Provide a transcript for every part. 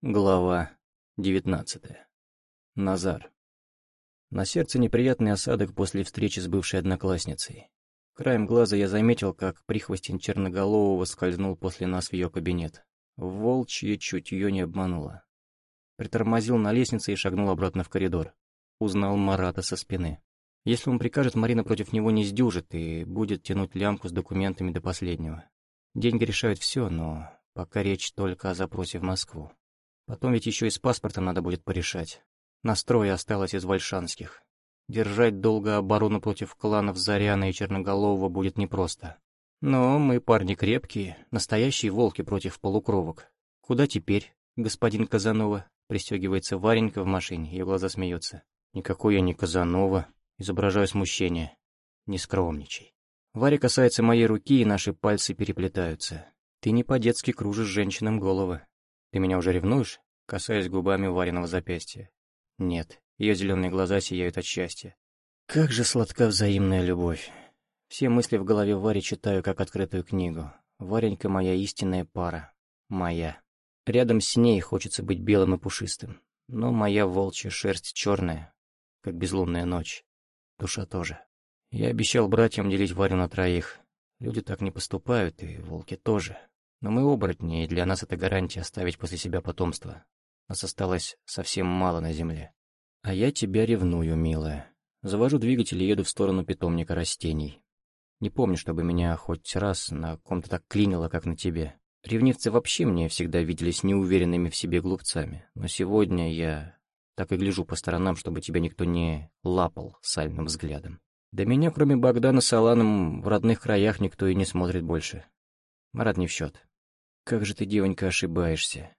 Глава девятнадцатая. Назар. На сердце неприятный осадок после встречи с бывшей одноклассницей. Краем глаза я заметил, как прихвостень черноголового скользнул после нас в ее кабинет. Волчье чутье не обмануло. Притормозил на лестнице и шагнул обратно в коридор. Узнал Марата со спины. Если он прикажет, Марина против него не сдюжит и будет тянуть лямку с документами до последнего. Деньги решают все, но пока речь только о запросе в Москву. Потом ведь еще и с паспортом надо будет порешать. Настрой осталось из вальшанских. Держать долго оборону против кланов Заряна и Черноголового будет непросто. Но мы парни крепкие, настоящие волки против полукровок. Куда теперь, господин Казанова? Пристегивается Варенька в машине, ее глаза смеются. Никакой я не Казанова, изображаю смущение. Не скромничай. Варя касается моей руки, и наши пальцы переплетаются. Ты не по-детски кружишь женщинам головы. Ты меня уже ревнуешь? Касаясь губами Вариного запястья. Нет, ее зеленые глаза сияют от счастья. Как же сладка взаимная любовь. Все мысли в голове Вари читаю, как открытую книгу. Варенька моя истинная пара. Моя. Рядом с ней хочется быть белым и пушистым. Но моя волчья шерсть черная, как безлунная ночь. Душа тоже. Я обещал братьям делить Варю на троих. Люди так не поступают, и волки тоже. Но мы оборотни, и для нас это гарантия оставить после себя потомство. Нас осталось совсем мало на земле. А я тебя ревную, милая. Завожу двигатель и еду в сторону питомника растений. Не помню, чтобы меня хоть раз на ком-то так клинило, как на тебе. Ревнивцы вообще мне всегда виделись неуверенными в себе глупцами. Но сегодня я так и гляжу по сторонам, чтобы тебя никто не лапал сальным взглядом. Да меня, кроме Богдана с Аланом, в родных краях никто и не смотрит больше. Марат не в счет. Как же ты, девонька, ошибаешься.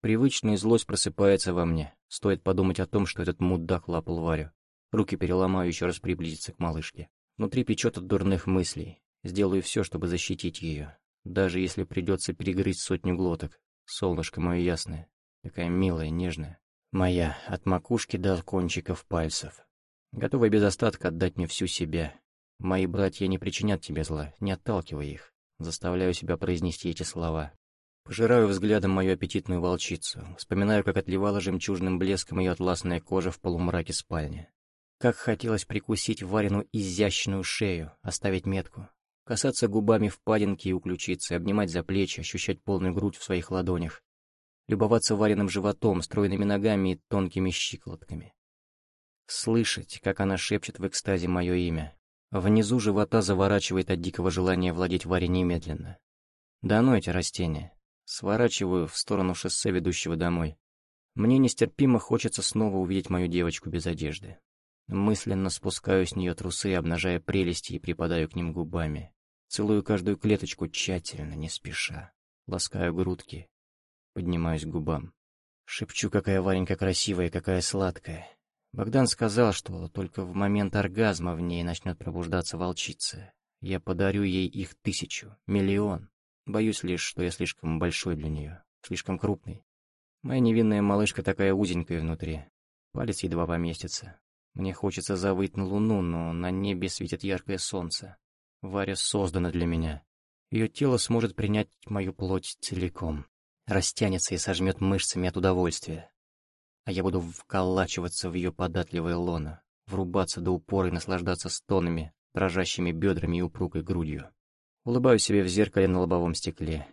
Привычная злость просыпается во мне. Стоит подумать о том, что этот мудак лапал Варю. Руки переломаю, еще раз приблизиться к малышке. Внутри печет от дурных мыслей. Сделаю все, чтобы защитить ее. Даже если придется перегрызть сотню глоток. Солнышко мое ясное. Такая милая, нежная. Моя, от макушки до кончиков пальцев. Готовая без остатка отдать мне всю себя. Мои братья не причинят тебе зла, не отталкивай их. Заставляю себя произнести эти слова. Пожираю взглядом мою аппетитную волчицу. Вспоминаю, как отливала жемчужным блеском ее атласная кожа в полумраке спальни. Как хотелось прикусить Варину изящную шею, оставить метку. Касаться губами впадинки и у ключицы, обнимать за плечи, ощущать полную грудь в своих ладонях. Любоваться Вариным животом, стройными ногами и тонкими щиколотками. Слышать, как она шепчет в экстазе мое имя, Внизу живота заворачивает от дикого желания владеть Варей немедленно. Да ну эти растения. Сворачиваю в сторону шоссе, ведущего домой. Мне нестерпимо хочется снова увидеть мою девочку без одежды. Мысленно спускаю с нее трусы, обнажая прелести и припадаю к ним губами. Целую каждую клеточку тщательно, не спеша. Ласкаю грудки. Поднимаюсь к губам. Шепчу, какая Варенька красивая, какая сладкая. Богдан сказал, что только в момент оргазма в ней начнет пробуждаться волчица. Я подарю ей их тысячу, миллион. Боюсь лишь, что я слишком большой для нее, слишком крупный. Моя невинная малышка такая узенькая внутри. Палец едва поместится. Мне хочется завыть на луну, но на небе светит яркое солнце. Варя создана для меня. Ее тело сможет принять мою плоть целиком. Растянется и сожмет мышцами от удовольствия а я буду вколачиваться в ее податливое лоно, врубаться до упора и наслаждаться стонами, дрожащими бедрами и упругой грудью. Улыбаюсь себе в зеркале на лобовом стекле.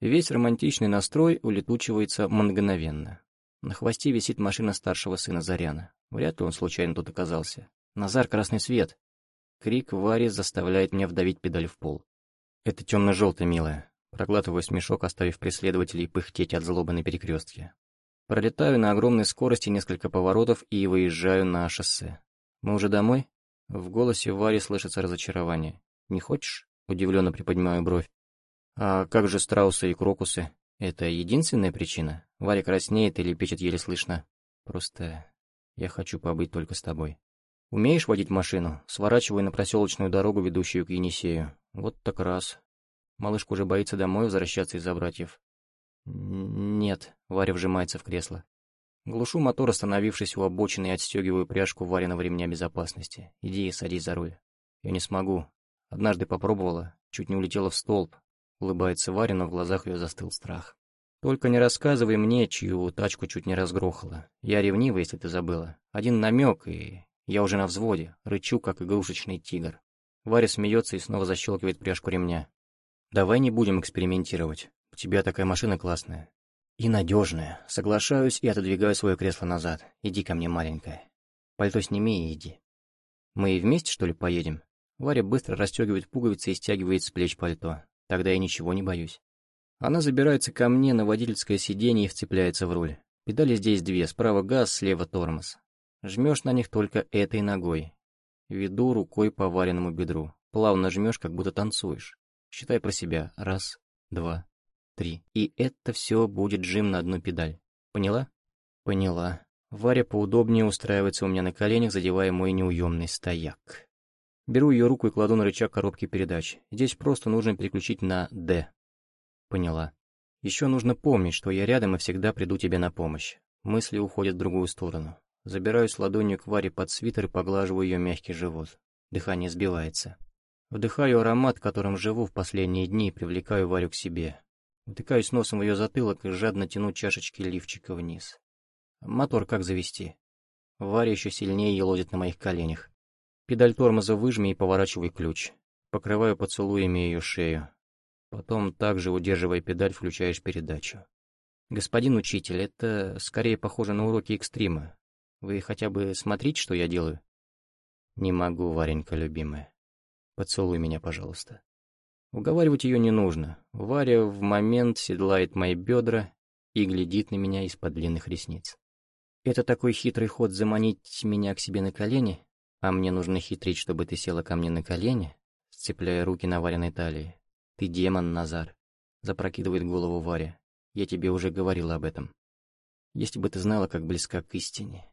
Весь романтичный настрой улетучивается мгновенно. На хвосте висит машина старшего сына Заряна. Вряд ли он случайно тут оказался. «Назар, красный свет!» Крик Вари заставляет меня вдавить педаль в пол. Это темно-желтый, милая. Проглатываю смешок, оставив преследователей пыхтеть от злобы на перекрестке. Пролетаю на огромной скорости несколько поворотов и выезжаю на шоссе. «Мы уже домой?» В голосе Вари слышится разочарование. «Не хочешь?» Удивленно приподнимаю бровь. «А как же страусы и крокусы? Это единственная причина? Варя краснеет или печет еле слышно? Просто я хочу побыть только с тобой. Умеешь водить машину? Сворачиваю на проселочную дорогу, ведущую к Енисею. Вот так раз. Малышка уже боится домой возвращаться из-за братьев. «Нет», — Варя вжимается в кресло. Глушу мотор, остановившись у обочины, и отстегиваю пряжку Вариного ремня безопасности. «Иди и садись за руль». «Я не смогу. Однажды попробовала, чуть не улетела в столб». Улыбается Варя, но в глазах ее застыл страх. Только не рассказывай мне, чью тачку чуть не разгрохало. Я ревнива, если ты забыла. Один намек, и я уже на взводе, рычу, как игрушечный тигр. Варя смеется и снова защелкивает пряжку ремня. Давай не будем экспериментировать. У тебя такая машина классная. И надежная. Соглашаюсь и отодвигаю свое кресло назад. Иди ко мне, маленькая. Пальто сними и иди. Мы и вместе, что ли, поедем? Варя быстро расстегивает пуговицы и стягивает с плеч пальто. Тогда я ничего не боюсь. Она забирается ко мне на водительское сиденье и вцепляется в руль. Педали здесь две, справа газ, слева тормоз. Жмешь на них только этой ногой. Веду рукой по вареному бедру. Плавно жмешь, как будто танцуешь. Считай про себя. Раз, два, три. И это все будет жим на одну педаль. Поняла? Поняла. Варя поудобнее устраивается у меня на коленях, задевая мой неуемный стояк. Беру ее руку и кладу на рычаг коробки передач. Здесь просто нужно переключить на «Д». Поняла. Еще нужно помнить, что я рядом и всегда приду тебе на помощь. Мысли уходят в другую сторону. Забираюсь ладонью к Варе под свитер и поглаживаю ее мягкий живот. Дыхание сбивается. Вдыхаю аромат, которым живу в последние дни, и привлекаю Варю к себе. Втыкаюсь носом в ее затылок и жадно тяну чашечки лифчика вниз. Мотор как завести? Варя еще сильнее елозит на моих коленях. Педаль тормоза выжми и поворачивай ключ. Покрываю поцелуями ее шею. Потом, также удерживая педаль, включаешь передачу. «Господин учитель, это скорее похоже на уроки экстрима. Вы хотя бы смотрите, что я делаю?» «Не могу, Варенька, любимая. Поцелуй меня, пожалуйста». Уговаривать ее не нужно. Варя в момент седлает мои бедра и глядит на меня из-под длинных ресниц. Это такой хитрый ход заманить меня к себе на колени, а мне нужно хитрить, чтобы ты села ко мне на колени, сцепляя руки на Вариной талии. «Ты демон, Назар», — запрокидывает голову Варя. «Я тебе уже говорила об этом. Если бы ты знала, как близка к истине.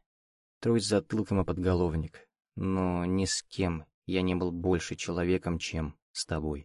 Трусь затылком о подголовник, но ни с кем я не был больше человеком, чем с тобой».